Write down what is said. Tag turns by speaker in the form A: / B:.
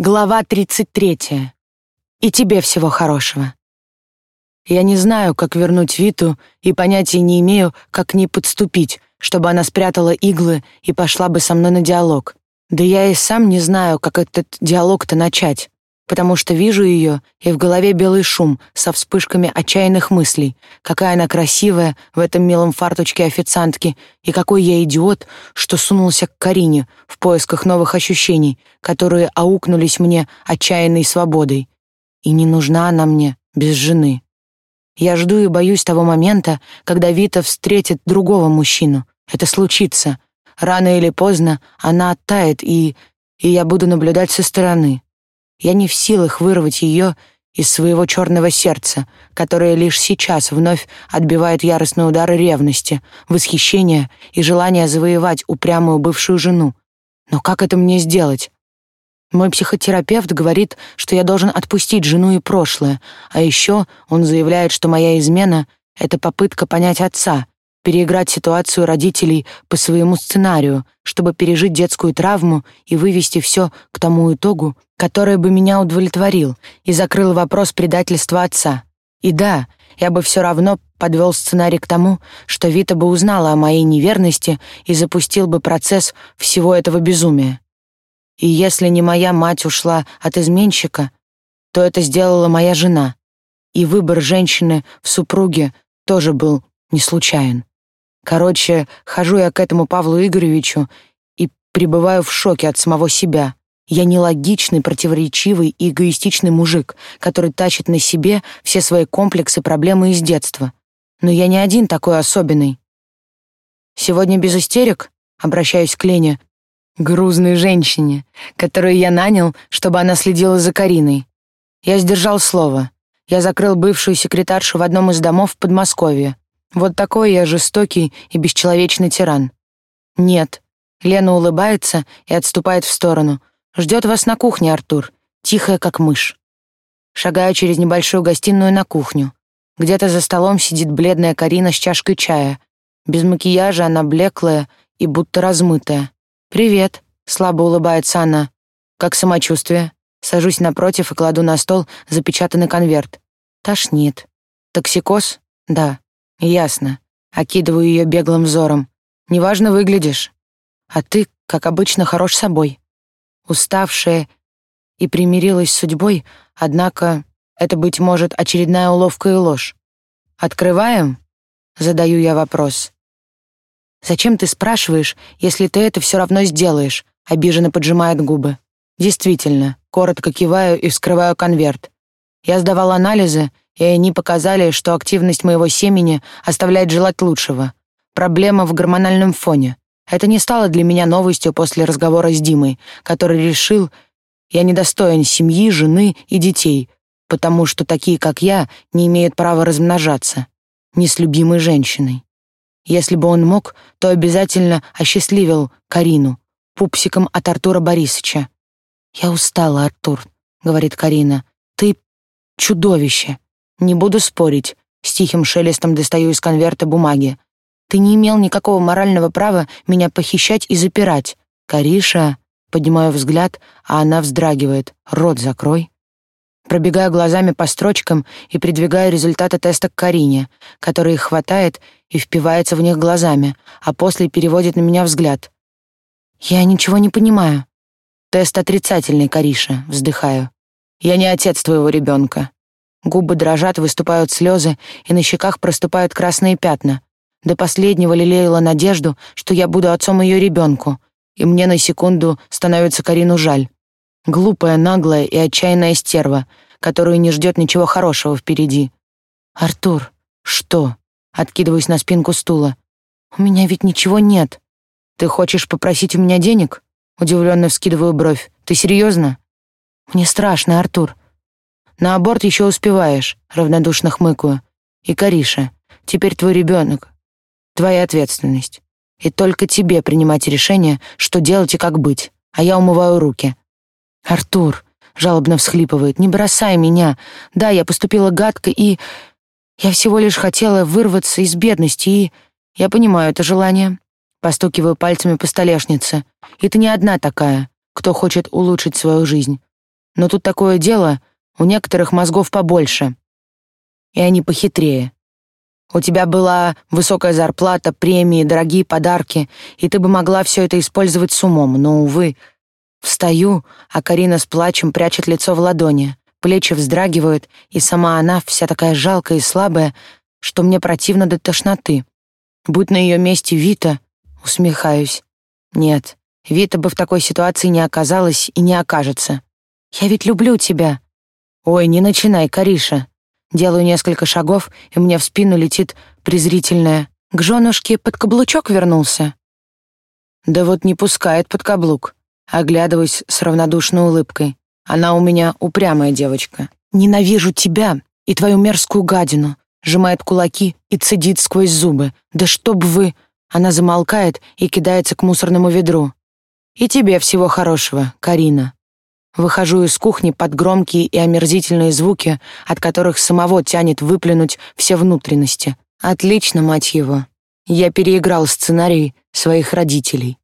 A: Глава 33. И тебе всего хорошего. Я не знаю, как вернуть Виту, и понятия не имею, как к ней подступить, чтобы она спрятала иглы и пошла бы со мной на диалог. Да я и сам не знаю, как этот диалог-то начать потому что вижу ее, и в голове белый шум со вспышками отчаянных мыслей. Какая она красивая в этом милом фарточке официантки, и какой я идиот, что сунулся к Карине в поисках новых ощущений, которые аукнулись мне отчаянной свободой. И не нужна она мне без жены. Я жду и боюсь того момента, когда Вита встретит другого мужчину. Это случится. Рано или поздно она оттает, и... и я буду наблюдать со стороны. Я не в силах вырвать ее из своего черного сердца, которое лишь сейчас вновь отбивает яростные удары ревности, восхищения и желания завоевать упрямую бывшую жену. Но как это мне сделать? Мой психотерапевт говорит, что я должен отпустить жену и прошлое, а еще он заявляет, что моя измена — это попытка понять отца, переиграть ситуацию родителей по своему сценарию, чтобы пережить детскую травму и вывести все к тому итогу, который бы меня удовлетворил и закрыл вопрос предательства отца. И да, я бы все равно подвел сценарий к тому, что Вита бы узнала о моей неверности и запустил бы процесс всего этого безумия. И если не моя мать ушла от изменщика, то это сделала моя жена. И выбор женщины в супруге тоже был не случайен. Короче, хожу я к этому Павлу Игоревичу и пребываю в шоке от самого себя. Я нелогичный, противоречивый и эгоистичный мужик, который тащит на себе все свои комплексы, проблемы из детства. Но я не один такой особенный. Сегодня без истерик обращаюсь к Лене, грузной женщине, которую я нанял, чтобы она следила за Кариной. Я сдержал слово. Я закрыл бывшую секретаршу в одном из домов в Подмосковье. Вот такой я жестокий и бесчеловечный тиран. Нет. Лена улыбается и отступает в сторону. Ждет вас на кухне, Артур, тихая, как мышь. Шагаю через небольшую гостиную на кухню. Где-то за столом сидит бледная Карина с чашкой чая. Без макияжа она блеклая и будто размытая. «Привет», — слабо улыбается она. «Как самочувствие?» Сажусь напротив и кладу на стол запечатанный конверт. Тошнит. Токсикоз? Да. Ясно. Окидываю ее беглым взором. Неважно выглядишь. А ты, как обычно, хорош собой уставшая и примирилась с судьбой, однако это, быть может, очередная уловка и ложь. «Открываем?» — задаю я вопрос. «Зачем ты спрашиваешь, если ты это все равно сделаешь?» — обиженно поджимает губы. «Действительно», — коротко киваю и вскрываю конверт. Я сдавал анализы, и они показали, что активность моего семени оставляет желать лучшего. Проблема в гормональном фоне. Это не стало для меня новостью после разговора с Димой, который решил, я недостоин семьи, жены и детей, потому что такие, как я, не имеют права размножаться, не с любимой женщиной. Если бы он мог, то обязательно осчастливил Карину, пупсиком от Артура Борисовича. «Я устала, Артур», — говорит Карина. «Ты чудовище. Не буду спорить». С тихим шелестом достаю из конверта бумаги. Ты не имел никакого морального права меня похищать и запирать. Кариша, поднимаю взгляд, а она вздрагивает. Рот закрой. Пробегаю глазами по строчкам и придвигаю результаты теста к Карине, который их хватает и впивается в них глазами, а после переводит на меня взгляд. Я ничего не понимаю. Тест отрицательный, Кариша, вздыхаю. Я не отец твоего ребенка. Губы дрожат, выступают слезы, и на щеках проступают красные пятна. До последнего лелеяла надежду, что я буду отцом ее ребенку, и мне на секунду становится Карину жаль. Глупая, наглая и отчаянная стерва, которую не ждет ничего хорошего впереди. «Артур, что?» Откидываюсь на спинку стула. «У меня ведь ничего нет. Ты хочешь попросить у меня денег?» Удивленно вскидываю бровь. «Ты серьезно?» «Мне страшно, Артур». «На аборт еще успеваешь», — равнодушно хмыкаю. «И Кариша, теперь твой ребенок, Твоя ответственность. И только тебе принимать решение, что делать и как быть. А я умываю руки. Артур жалобно всхлипывает. Не бросай меня. Да, я поступила гадко и я всего лишь хотела вырваться из бедности и я понимаю это желание. Постукиваю пальцами по столешнице. И ты не одна такая, кто хочет улучшить свою жизнь. Но тут такое дело, у некоторых мозгов побольше. И они похитрее. У тебя была высокая зарплата, премии, дорогие подарки, и ты бы могла все это использовать с умом, но, увы. Встаю, а Карина с плачем прячет лицо в ладони, плечи вздрагивают, и сама она вся такая жалкая и слабая, что мне противно до тошноты. Будь на ее месте Вита, усмехаюсь. Нет, Вита бы в такой ситуации не оказалась и не окажется. Я ведь люблю тебя. Ой, не начинай, Кариша. Делаю несколько шагов, и мне в спину летит презрительное. К женушке под каблучок вернулся. Да вот не пускает под каблук. Оглядываюсь с равнодушной улыбкой. Она у меня упрямая девочка. Ненавижу тебя и твою мерзкую гадину. Сжимает кулаки и цедит сквозь зубы. Да чтоб вы... Она замолкает и кидается к мусорному ведру. И тебе всего хорошего, Карина. Выхожу из кухни под громкие и омерзительные звуки, от которых самого тянет выплюнуть все внутренности. Отлично, мать его. Я переиграл сценарий своих родителей.